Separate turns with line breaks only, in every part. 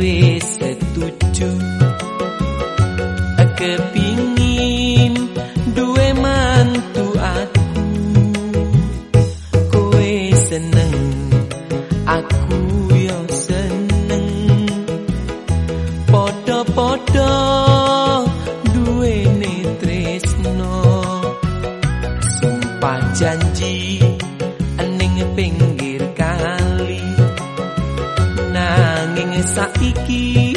wis setuju. Kepingin duwe mantu aku. Kowe seneng aku yo seneng. Padha-padha duwe netresno sumpah janji ening ping saiki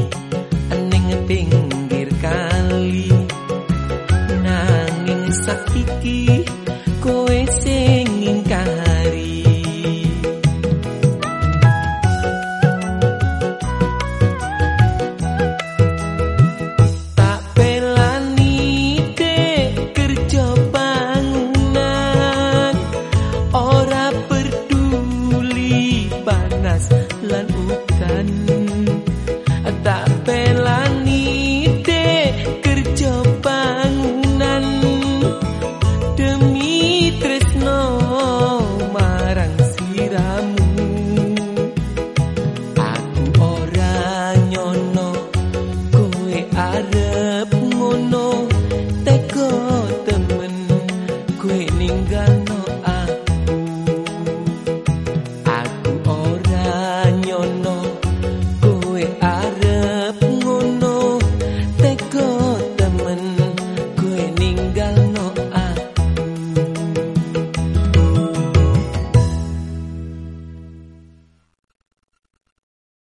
singing.